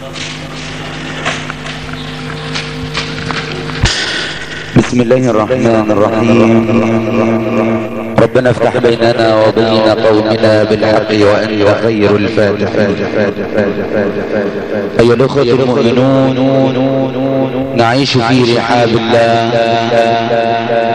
Thank you. بسم الله الرحمن الرحيم. ربنا افتح بيننا وبين قومنا بالحق وأنت خير الفاتحين. أيها الأخوة المؤمنون نعيش في رحاب الله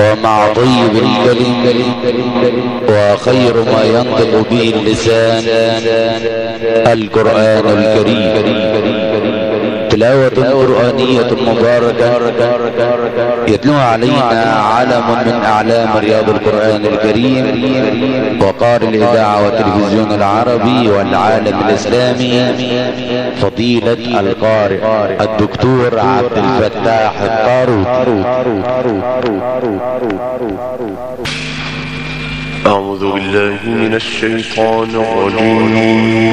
ومع طيب الكلم وخير ما ينطق به اللسان القرآن الكريم. تلاوة قرآنية مباركة يتلوها علينا علم من أعلام رياض القرآن الكريم وقار الإذاعة والتلفزيون العربي والعالم الإسلامي فضيلة القارئ الدكتور عبد الفتاح القاروطي أعوذ بالله من الشيطان الرجيم.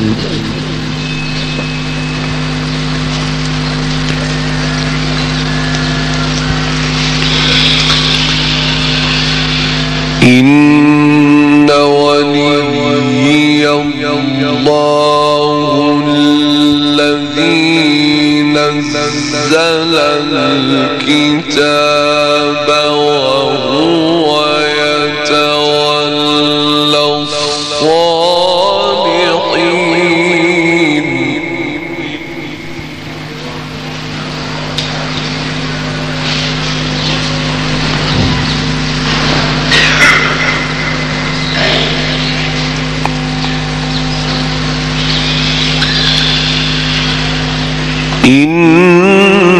نزل الكتاب. إِنَّ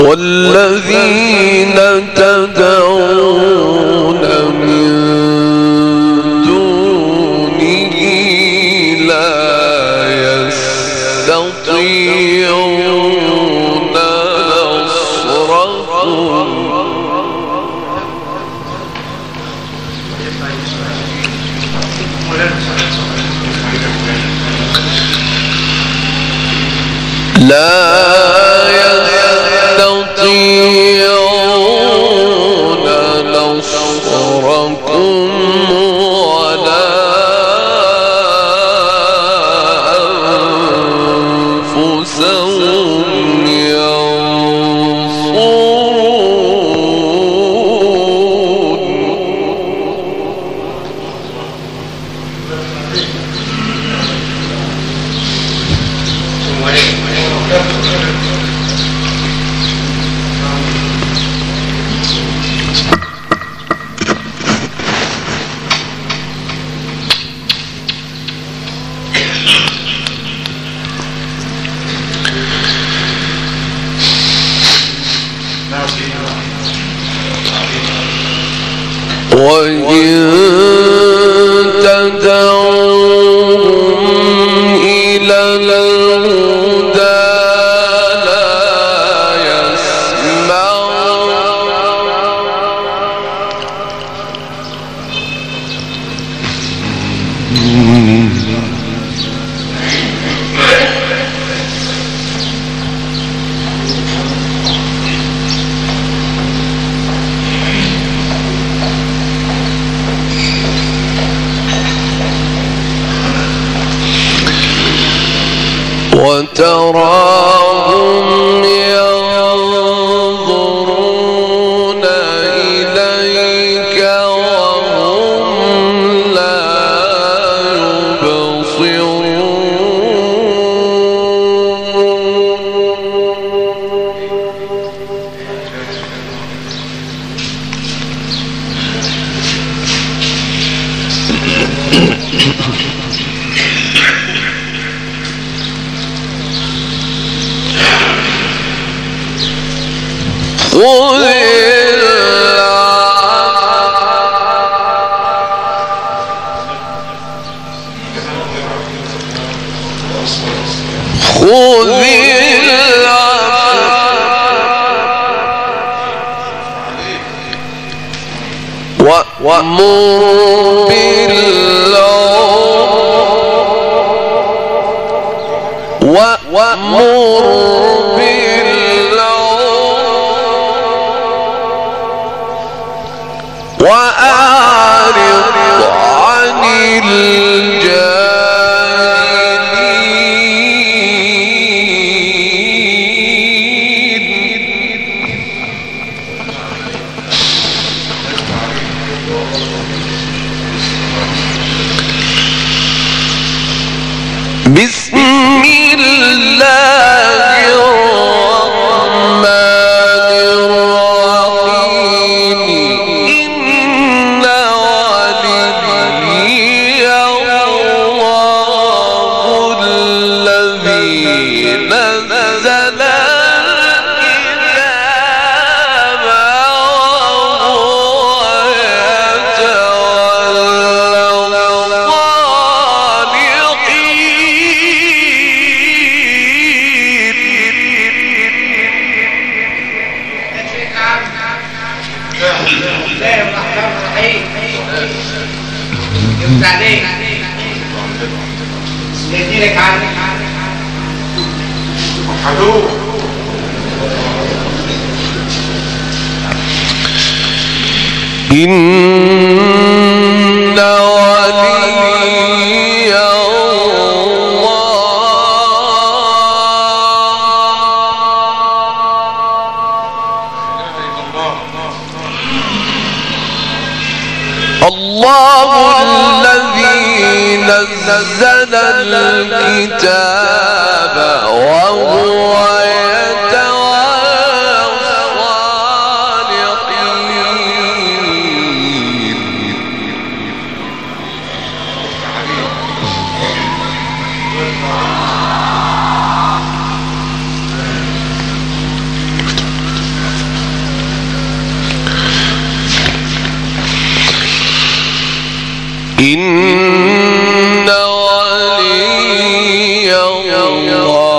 والذين تدعون من دونه لا يستطيعون نصركم لا 我 خذ وأمر بالله وأمر إن إن ولي الله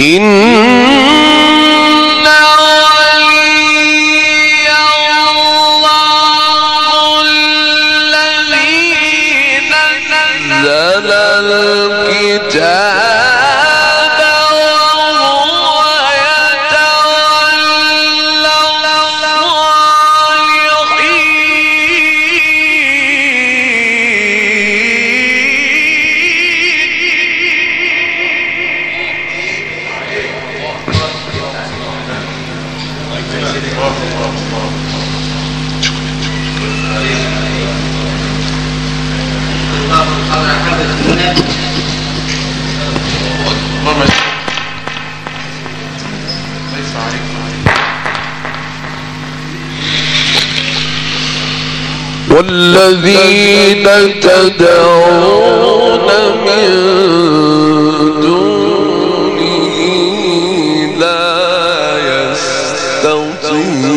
إن الذين تدعون من دونه لا يستطيعون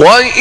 وإن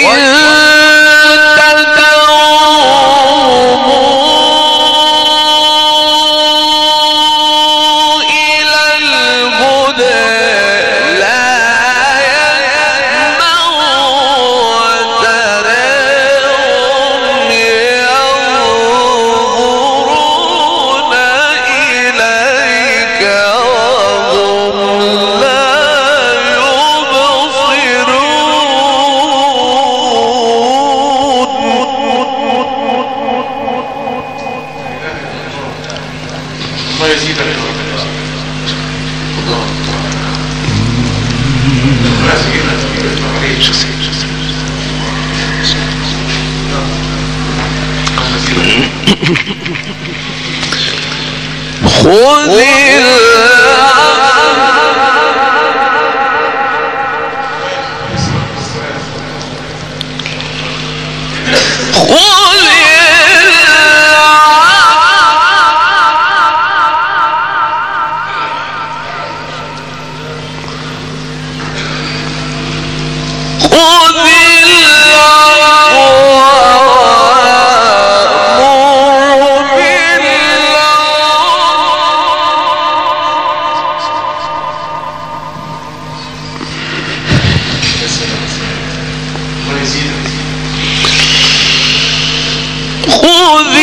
خذ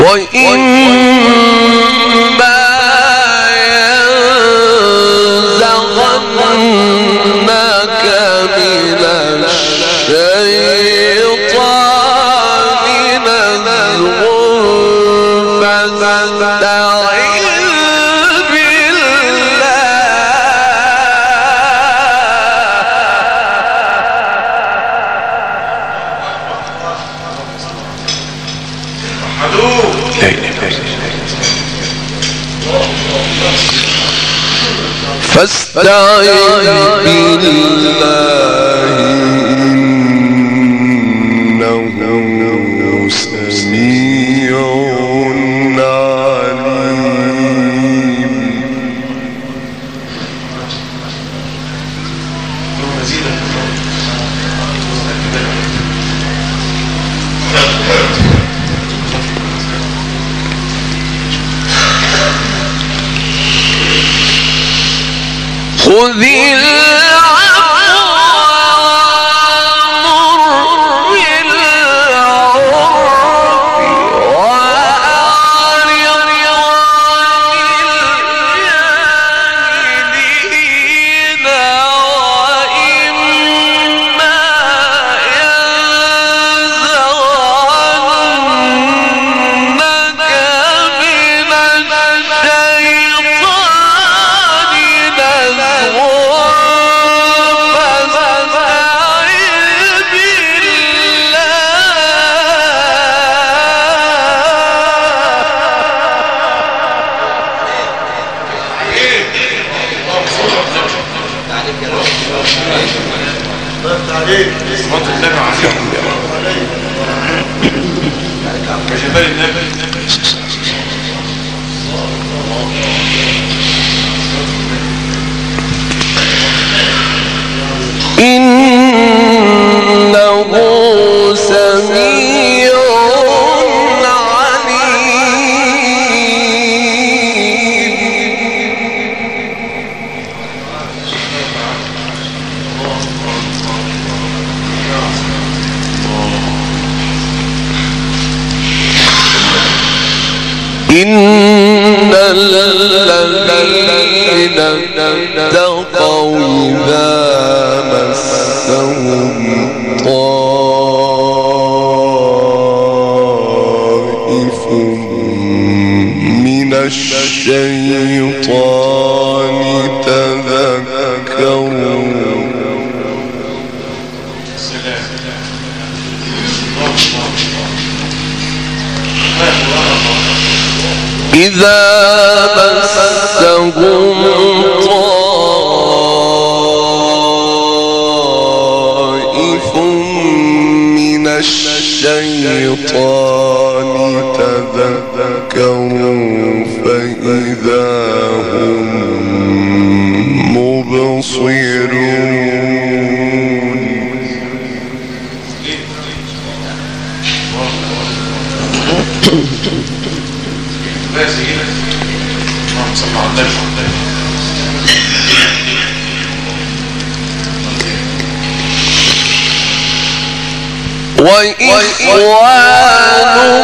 وإما فاستعذ صلاة إن الذين اتقوا إذا مسهم طائف من الشيطان تذكروا إذا مسهم طائف من الشيطان تذكروا فإذا هم مبصرون لا كفايه سيده اللهم صل على النبي وإخوانهم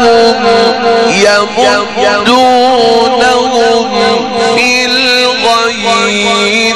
يمدونهم في الغيب